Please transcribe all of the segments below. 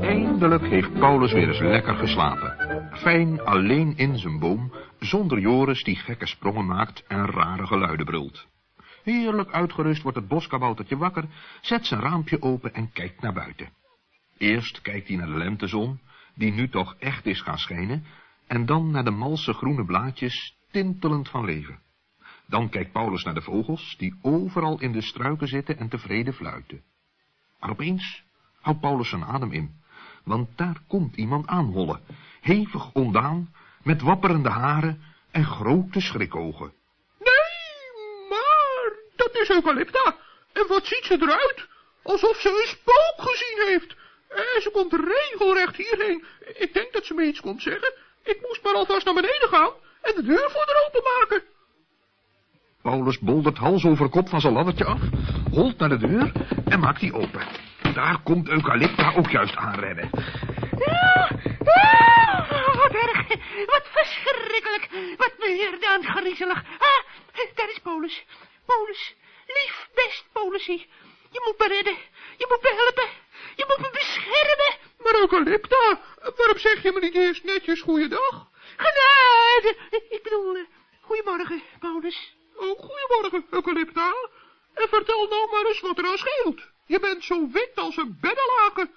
Eindelijk heeft Paulus weer eens lekker geslapen. Fijn alleen in zijn boom, zonder Joris die gekke sprongen maakt en rare geluiden brult. Heerlijk uitgerust wordt het boskaboutertje wakker, zet zijn raampje open en kijkt naar buiten. Eerst kijkt hij naar de lentezon, die nu toch echt is gaan schijnen, en dan naar de malse groene blaadjes, tintelend van leven. Dan kijkt Paulus naar de vogels, die overal in de struiken zitten en tevreden fluiten. Maar opeens houdt Paulus zijn adem in, want daar komt iemand aanhollen, hevig ondaan, met wapperende haren en grote schrikogen. Nee, maar dat is Eucalypta. En wat ziet ze eruit? Alsof ze een spook gezien heeft. En ze komt regelrecht hierheen. Ik denk dat ze me iets komt zeggen. Ik moest maar alvast naar beneden gaan en de deur voor haar openmaken. Paulus boldert hals over kop van zijn laddertje af, holt naar de deur en maakt die open. Daar komt Eucalypta ook juist aanrennen. Ah, ah, wat erg, wat verschrikkelijk, wat meer dan griezelig. Ah, daar is Paulus. Paulus, lief, best Paulusie. Je moet me redden, je moet me helpen, je moet me beschermen. Maar Eucalypta, waarom zeg je me niet eerst netjes goeiedag? Genade, ik bedoel, uh, goedemorgen, Paulus. Oh, goedemorgen, Eucalypta. En vertel nou maar eens wat er aan scheelt. Je bent zo wit als een beddenlaken.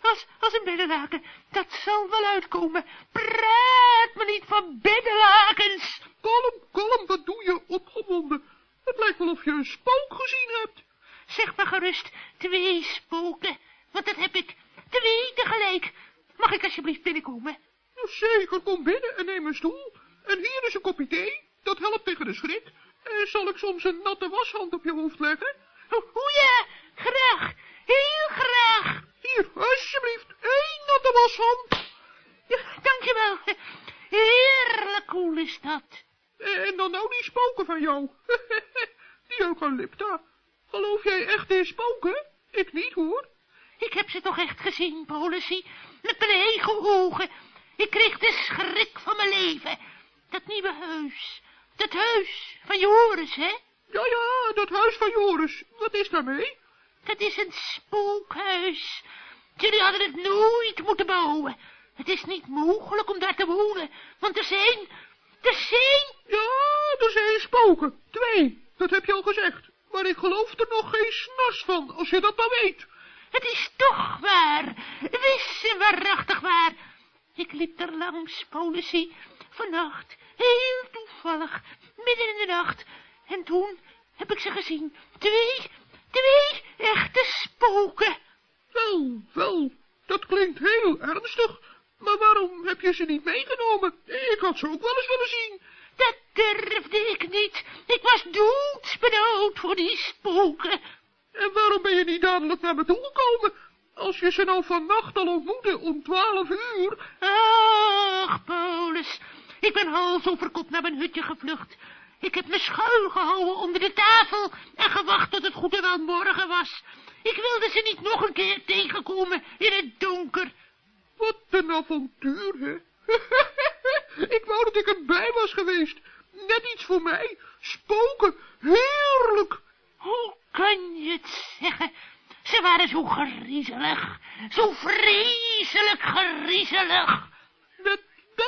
Als, als een beddenlaken, dat zal wel uitkomen. Praat me niet van beddenlakens. Kalm, kalm, wat doe je opgewonden? Het lijkt wel of je een spook gezien hebt. Zeg maar gerust, twee spoken, want dat heb ik. Twee tegelijk. Mag ik alsjeblieft binnenkomen? Zeker, kom binnen en neem een stoel. En hier is een kopje thee, dat helpt tegen de schrik. En zal ik soms een natte washand op je hoofd leggen? O ja, graag, heel graag. Hier, alsjeblieft, één natte washand. Ja, dankjewel. Heerlijk cool is dat. En dan nou die spoken van jou. die eucalypta. Geloof jij echt in spoken? Ik niet, hoor. Ik heb ze toch echt gezien, Policy. Met mijn eigen ogen. Ik kreeg de schrik van mijn leven. Dat nieuwe huis. Dat huis van Joris, hè? Ja, ja, dat huis van Joris. Wat is daarmee? Dat is een spookhuis. Jullie hadden het nooit moeten bouwen. Het is niet mogelijk om daar te wonen, want er zijn... Er zijn... Ja, er zijn spoken. Twee, dat heb je al gezegd. Maar ik geloof er nog geen snas van, als je dat maar weet. Het is toch waar. Wis en waarachtig waar. Ik liep er langs, politie, vannacht, heel toevallig, midden in de nacht. En toen heb ik ze gezien. Twee, twee echte spoken. Wel, wel, dat klinkt heel ernstig. Maar waarom heb je ze niet meegenomen? Ik had ze ook wel eens willen zien. Dat durfde ik niet. Ik was doodsbenauwd voor die spoken. En waarom ben je niet dadelijk naar me toe gekomen? Als je ze nou vannacht al ontmoette om twaalf uur. Ach, Paulus, ik ben hals over kop naar mijn hutje gevlucht. Ik heb me schuil gehouden onder de tafel en gewacht tot het goed en wel morgen was. Ik wilde ze niet nog een keer tegenkomen in het donker. Wat een avontuur, hè? ik wou dat ik erbij was geweest. Net iets voor mij. Spoken, heerlijk. Hoe kan je het zeggen? Ze waren zo griezelig, zo vreselijk griezelig.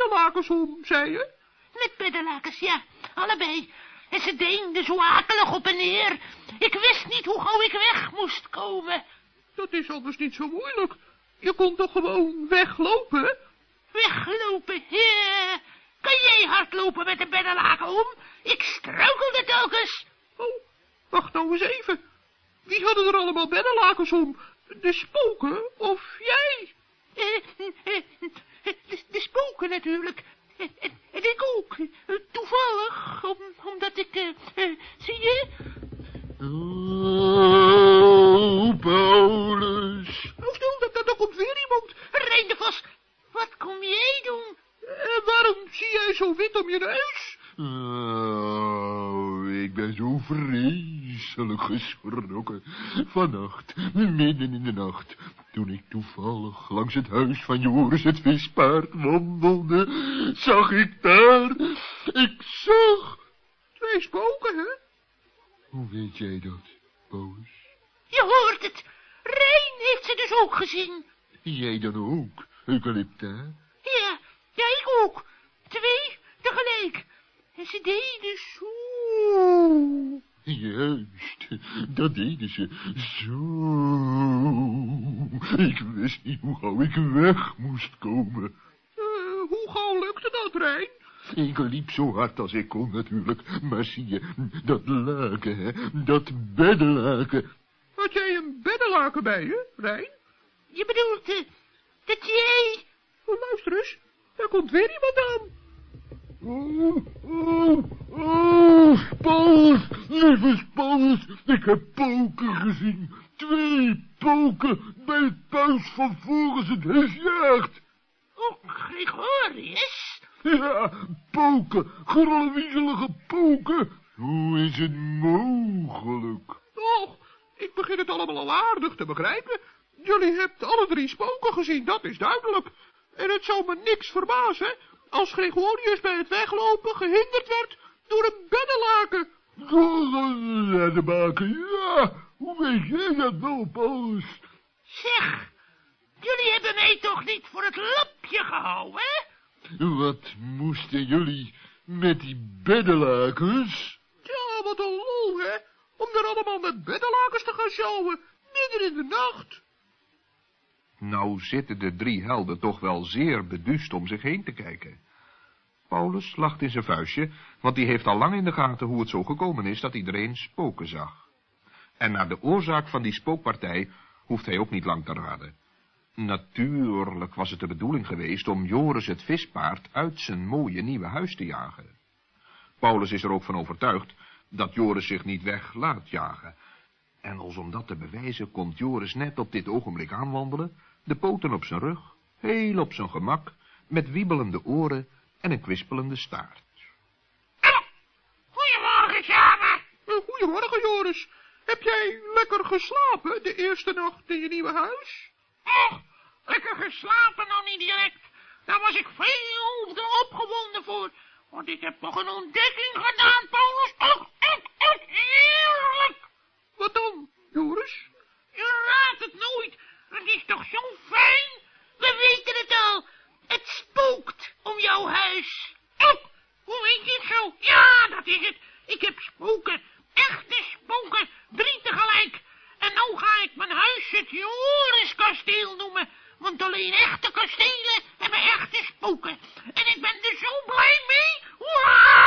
Beddenlakens om, zei je? Met beddenlakens, ja, allebei. En ze deenden zo akelig op en neer. Ik wist niet hoe gauw ik weg moest komen. Dat is anders niet zo moeilijk. Je kon toch gewoon weglopen? Weglopen, ja. Kan jij hardlopen met een beddenlaken om? Ik struikelde telkens. Oh, wacht nou eens even. Wie hadden er allemaal beddenlakens om? De spoken of jij? Eh, eh, de, de spoken natuurlijk. En, en ik ook. Toevallig, om, omdat ik... Uh, zie je? Oh, Paulus. Oh, stil, dat, dat, komt weer iemand. Reinde vast. Wat kom jij doen? En waarom zie jij zo wit om je neus? Oh, ik ben zo vreselijk geschrokken. Vannacht, midden in de nacht, toen ik toevallig langs het huis van Joris het vispaard wandelde, zag ik daar, ik zag twee spoken, hè? Hoe weet jij dat, Paulus? Je hoort het. Rijn heeft ze dus ook gezien. Jij dan ook, Eucalypta? Ja, ja, ik ook. Twee tegelijk. En ze deden zo. Juist, dat deden ze zo. Ik wist niet hoe gauw ik weg moest komen. Eh, hoe gauw lukte dat, Rijn? Ik liep zo hard als ik kon natuurlijk, maar zie je, dat laken, hè, dat beddenlaken. Had jij een beddenlaken bij je, Rijn? Je bedoelt eh, dat jij... Oh, luister eens, daar komt weer iemand aan. Oh, oh, Paulus, lieve Paulus, ik heb poken gezien. Twee poken bij het puis van Floris het. Oh, Gregorius. Ja, poken, grolwiezelige poken. Hoe is het mogelijk? Och, ik begin het allemaal al aardig te begrijpen. Jullie hebt alle drie spoken gezien, dat is duidelijk. En het zou me niks verbazen als Gregorius bij het weglopen gehinderd werd door een beddenlaken. Door maken, ja. Hoe weet jij dat nou, Paulus? Zeg, jullie hebben mij toch niet voor het lapje gehouden, hè? Wat moesten jullie met die beddenlakens? Ja, wat een lol, hè? Om er allemaal met beddenlakens te gaan sjouwen, midden in de nacht. Nou zitten de drie helden toch wel zeer beduust om zich heen te kijken. Paulus lacht in zijn vuistje, want die heeft al lang in de gaten hoe het zo gekomen is dat iedereen spoken zag. En naar de oorzaak van die spookpartij hoeft hij ook niet lang te raden. Natuurlijk was het de bedoeling geweest om Joris het vispaard uit zijn mooie nieuwe huis te jagen. Paulus is er ook van overtuigd dat Joris zich niet weg laat jagen. En als om dat te bewijzen komt Joris net op dit ogenblik aanwandelen, de poten op zijn rug, heel op zijn gemak, met wiebelende oren en een kwispelende staart. Goedemorgen, samen. Eh, Goedemorgen, Joris. Heb jij lekker geslapen de eerste nacht in je nieuwe huis? Och, lekker geslapen nog niet direct. Daar was ik veel te opgewonden voor. Want ik heb nog een ontdekking gedaan, Paulus. Och, echt, echt heerlijk. Wat dan, Joris? Je raadt het nooit. Het is toch zo fijn? We weten het al. Het spookt om jouw huis. Och, hoe weet je het zo? Ja, dat is het. Ik heb spoken. Echte spoken. Drie tegelijk. En nou ga ik mijn huis het Joriskasteel noemen. Want alleen echte kastelen hebben echte spoken. En ik ben er zo blij mee. Hoera!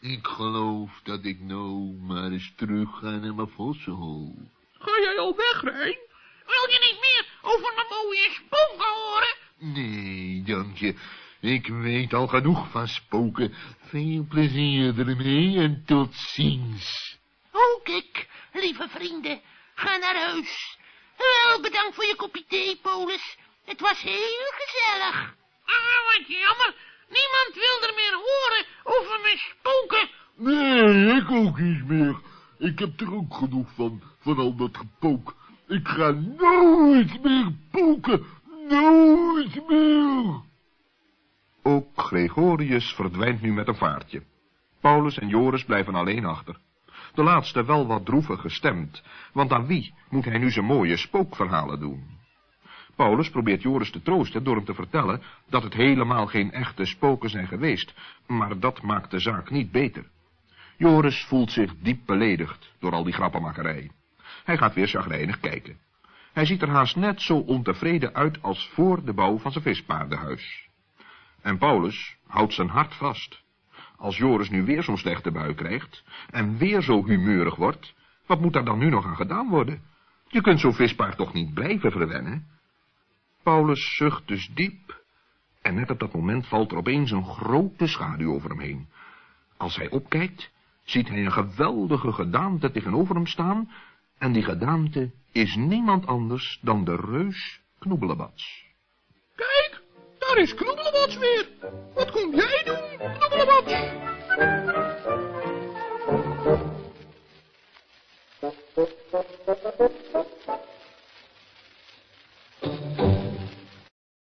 Ik geloof dat ik nou maar eens terug ga naar mijn vossenhol. Ga jij al weg, Rijn? Wil je niet meer over mijn mooie spoken horen? Nee, dank je. Ik weet al genoeg van spoken. Veel plezier ermee en tot ziens. Ook ik, lieve vrienden. Ga naar huis. Wel, bedankt voor je kopje thee, Polis. Het was heel gezellig. Ah, wat jammer. Niemand wil er meer horen over mijn spoken. Nee, ik ook niet meer. Ik heb er ook genoeg van, van al dat gepook. Ik ga nooit meer poken. Nooit meer. Ook Gregorius verdwijnt nu met een vaartje. Paulus en Joris blijven alleen achter. De laatste wel wat droevig gestemd, want aan wie moet hij nu zijn mooie spookverhalen doen? Paulus probeert Joris te troosten door hem te vertellen dat het helemaal geen echte spoken zijn geweest, maar dat maakt de zaak niet beter. Joris voelt zich diep beledigd door al die grappenmakerij. Hij gaat weer chagrijnig kijken. Hij ziet er haast net zo ontevreden uit als voor de bouw van zijn vispaardenhuis. En Paulus houdt zijn hart vast. Als Joris nu weer zo'n slechte bui krijgt en weer zo humeurig wordt, wat moet daar dan nu nog aan gedaan worden? Je kunt zo'n vispaard toch niet blijven verwennen? Paulus zucht dus diep en net op dat moment valt er opeens een grote schaduw over hem heen. Als hij opkijkt, ziet hij een geweldige gedaante tegenover hem staan en die gedaante is niemand anders dan de reus Knoebelebats. Kijk, daar is Knoebelebats weer. Wat kom jij doen, Knoebelebats?